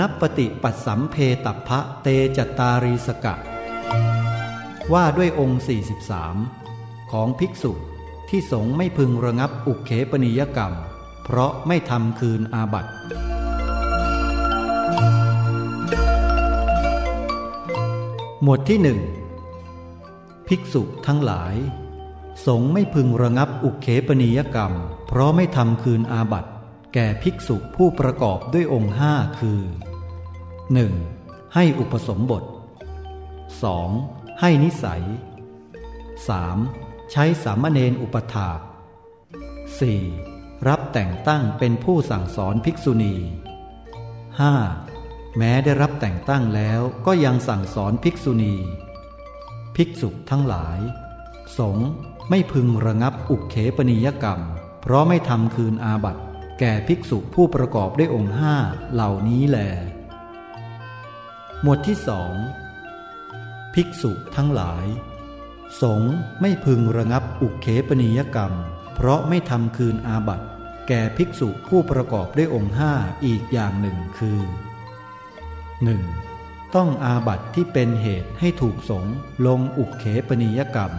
นับปฏิปัสสัมเพตัพะเตจตารีสกะ ว่าด้วยองค์ 43 ของภิกษุที่สงไม่พึงระงับอุเขปนิยกรรม เพราะไม่ทำคืนอาบัติหมวดที่หนึ่งภิกษุทั้งหลาย สงไม่พึงระงับอุเขปนิยกรรม เพราะไม่ทำคืนอาบัติ แก่ภิกษุผู้ประกอบด้วยองค์ห้าคือ 1. ให้อุปสมบท 2. ให้นิสัย 3. ใช้สามเณรอุปถาก 4. รับแต่งตั้งเป็นผู้สั่งสอนภิกษุณี 5. แม้ได้รับแต่งตั้งแล้วก็ยังสั่งสอนภิกษุณี ภิกษุทั้งหลาย สงไม่พึงระงับอุเขปนิยกรรม เพราะไม่ทำคืนอาบัติ แก่ภิกษุผู้ประกอบด้วยองค์ห้าเหล่านี้แล หมวดที่สองภิกษุทั้งหลาย สงไม่พึงระงับอุเขปนิยกรรม เพราะไม่ทำคืนอาบัติแก่ภิกษุผู้ประกอบด้วยองค์ห้าอีกอย่างหนึ่งคือ 1. ต้องอาบัติที่เป็นเหตุให้ถูกสงลงอุเขปนิยกรรม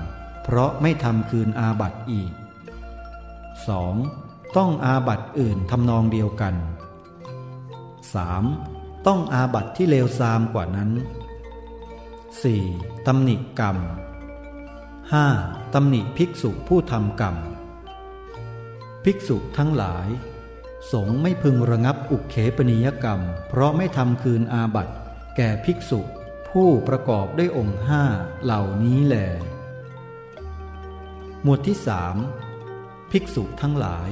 เพราะไม่ทำคืนอาบัติอีก 2. ต้องอาบัตอื่นทำนองเดียวกัน 3. ต้องอาบัตที่เลวทรามกว่านั้น 4. ตำหนิกรรม 5. ตำหนิภิกษุผู้ทำกรรม ภิกษุทั้งหลาย สงไม่พึงระงับอุเขปนิยกรรม เพราะไม่ทำคืนอาบัตแก่ภิกษุผู้ประกอบด้วยองค์ห้าเหล่านี้แหลหมวดที่สามภิกษุทั้งหลาย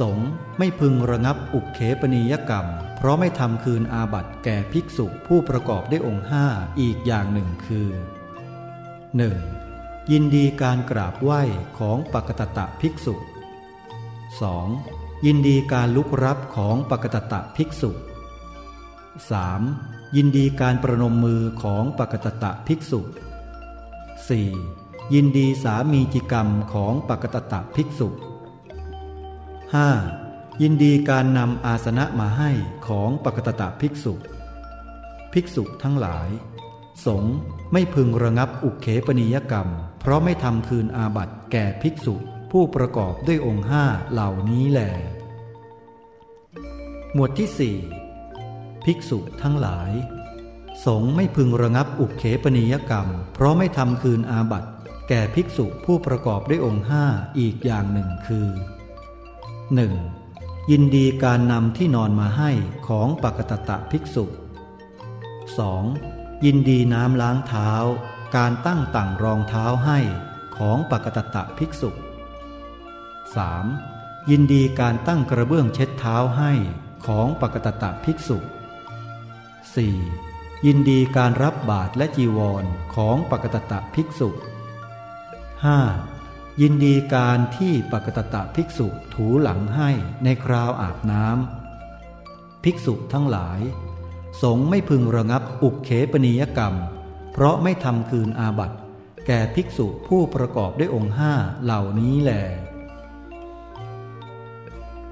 สงไม่พึงระงับอุเขปนิยกรรม เพราะไม่ทำคืนอาบัตแก่ภิกษุผู้ประกอบด้วยองค์ห้าอีกอย่างหนึ่งคือ 1. ยินดีการกราบไหว้ของปกตตะภิกษุ 2. ยินดีการลุกรับของปกตตะภิกษุ 3. ยินดีการประนมมือของปกตตะภิกษุ 4. ยินดีสามีจิกรรมของปกตตะภิกษุ 5. ยินดีการนำอาสนะมาให้ของปกตตะภิกษุ ภิกษุทั้งหลาย สงไม่พึงระงับอุเขปนิยกรรม เพราะไม่ทำคืนอาบัติแก่ภิกษุผู้ประกอบด้วยองค์ห้าเหล่านี้แหลหมวดที่สี่ภิกษุทั้งหลาย สงไม่พึงระงับอุเขปนิยกรรม เพราะไม่ทำคืนอาบัติแก่ภิกษุผู้ประกอบด้วยองค์ห้าอีกอย่างหนึ่งคือ 1. ยินดีการนำที่นอนมาให้ของปกตตะภิกษุ 2. ยินดีน้ำล้างเท้า การตั้งต่างรองเท้าให้ของปกตตะภิกษุ 3. ยินดีการตั้งกระเบื้องเช็ดเท้าให้ของปกตตะภิกษุ 4. ยินดีการรับบาตรและจีวรของปกตตะภิกษุ 5. ยินดีการที่ปกตตะภิกษุถูหลังให้ในคราวอาบน้ำภิกษุทั้งหลาย สงไม่พึงระงับอุกเขปนิยกรรม เพราะไม่ทำคืนอาบัติ แก่ภิกษุผู้ประกอบด้วยองค์ห้าเหล่านี้แหล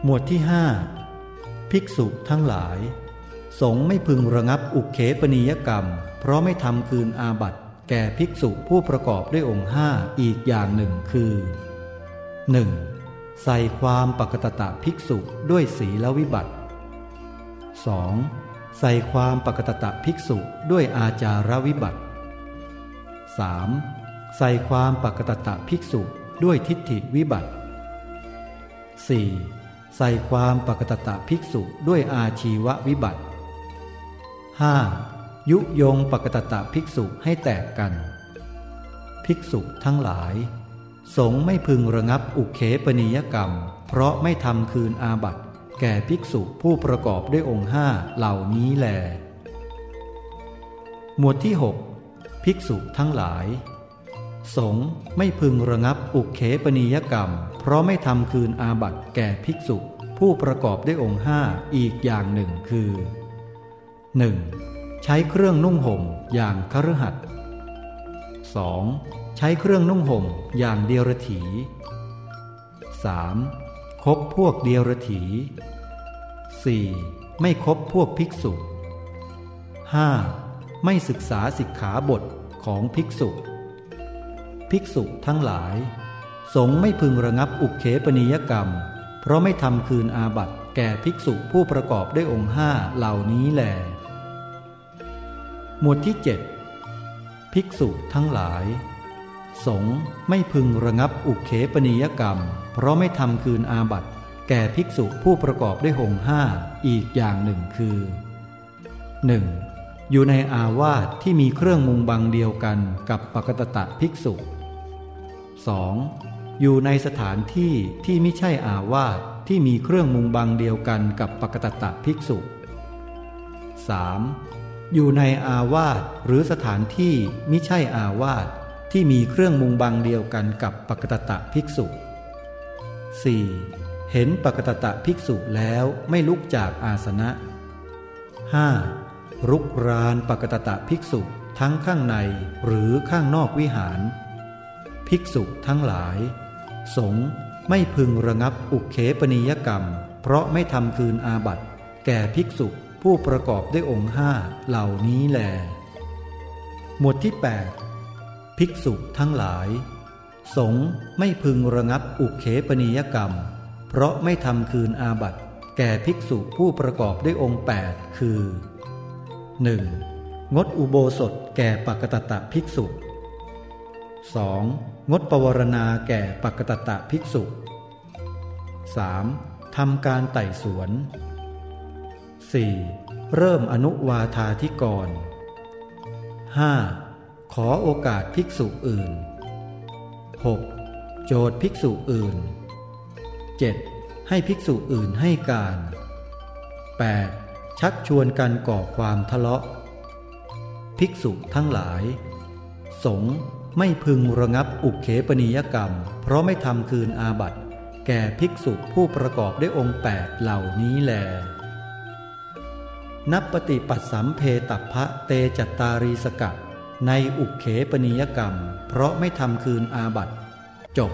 หมวดที่ห้าภิกษุทั้งหลาย สงไม่พึงระงับอุกเขปนิยกรรม เพราะไม่ทำคืนอาบัติ แก่ภิกษุผู้ประกอบด้วยองค์ห้าอีกอย่างหนึ่งคือ 1. ใส่ความปกตตะภิกษุด้วยศีลวิบัติ 2. ใส่ความปกตตะภิกษุด้วยอาจารวิบัติ 3. ใส่ความปกตตะภิกษุด้วยทิฏฐิวิบัติ 4. ใส่ความปกตตะภิกษุด้วยอาชีววิบัติ 5. ยุยงปกตตะภิกษุให้แตกกัน ภิกษุทั้งหลาย สงไม่พึงระงับอุเขปนิยกรรม เพราะไม่ทำคืนอาบัติแก่ภิกษุผู้ประกอบด้วยองค์ห้าเหล่านี้แล หมวดที่ 6 ภิกษุทั้งหลาย สงไม่พึงระงับอุเขปนิยกรรม เพราะไม่ทำคืนอาบัติแก่ภิกษุผู้ประกอบด้วยองค์ห้าอีกอย่างหนึ่งคือ 1. ใช้เครื่องนุ่งห่มอย่างคฤหัสถ์ 2. ใช้เครื่องนุ่งห่มอย่างเดียรถี 3. คบพวกเดียรถี 4. ไม่คบพวกภิกษุ 5. ไม่ศึกษาสิกขาบทของภิกษุ ภิกษุทั้งหลาย สงไม่พึงระงับอุเคปนิยกรรม เพราะไม่ทำคืนอาบัติแก่ภิกษุผู้ประกอบด้วยองค์ห้าเหล่านี้แหล หมวดที่ 7 ภิกษุทั้งหลาย สงไม่พึงระงับอุเคปนิยกรรม เพราะไม่ทำคืนอาบัติ แก่ภิกษุผู้ประกอบด้วยหงห้าอีกอย่างหนึ่งคือ 1. อยู่ในอาวาสที่มีเครื่องมุงบังเดียวกันกับปกตตะภิกษุ 2. อยู่ในสถานที่ที่ไม่ใช่อาวาสที่มีเครื่องมุงบังเดียวกันกับปกตตะภิกษุ 3. อยู่ในอาวาสหรือสถานที่มิใช่อาวาสที่มีเครื่องมุงบังเดียวกันกับปกตตะภิกษุ 4. เห็นปกตตะภิกษุแล้วไม่ลุกจากอาสนะ 5. รุกรานปกตตะภิกษุทั้งข้างในหรือข้างนอกวิหาร ภิกษุทั้งหลาย สงไม่พึงระงับอุเคปนิยกรรม เพราะไม่ทำคืนอาบัติแก่ภิกษุ ผู้ประกอบด้วยองค์ห้าเหล่านี้แล หมวดที่ 8 ภิกษุทั้งหลาย สงไม่พึงระงับอุเคปนิยกรรม เพราะไม่ทำคืนอาบัติแก่ภิกษุผู้ประกอบด้วยองค์ 8 คือ 1. งดอุโบสถแก่ปกตตะภิกษุ 2. งดปวารณาแก่ปกตตะภิกษุ 3. ทำการไต่สวน 4. เริ่มอนุวาธาธิกร 5. ขอโอกาสภิกษุอื่น 6. โจทย์ภิกษุอื่น 7. ให้ภิกษุอื่นให้การ 8. ชักชวนกันก่อความทะเลาะ ภิกษุทั้งหลาย สงไม่พึงระงับอุเขปนิยกรรม เพราะไม่ทำคืนอาบัติ แก่ภิกษุผู้ประกอบด้วยองค์แปดเหล่านี้แล นับปฏิปัสสัมเพตัพะเตจัตตารีสกะในอุเขปนิยกรรม เพราะไม่ทำคืนอาบัตจบ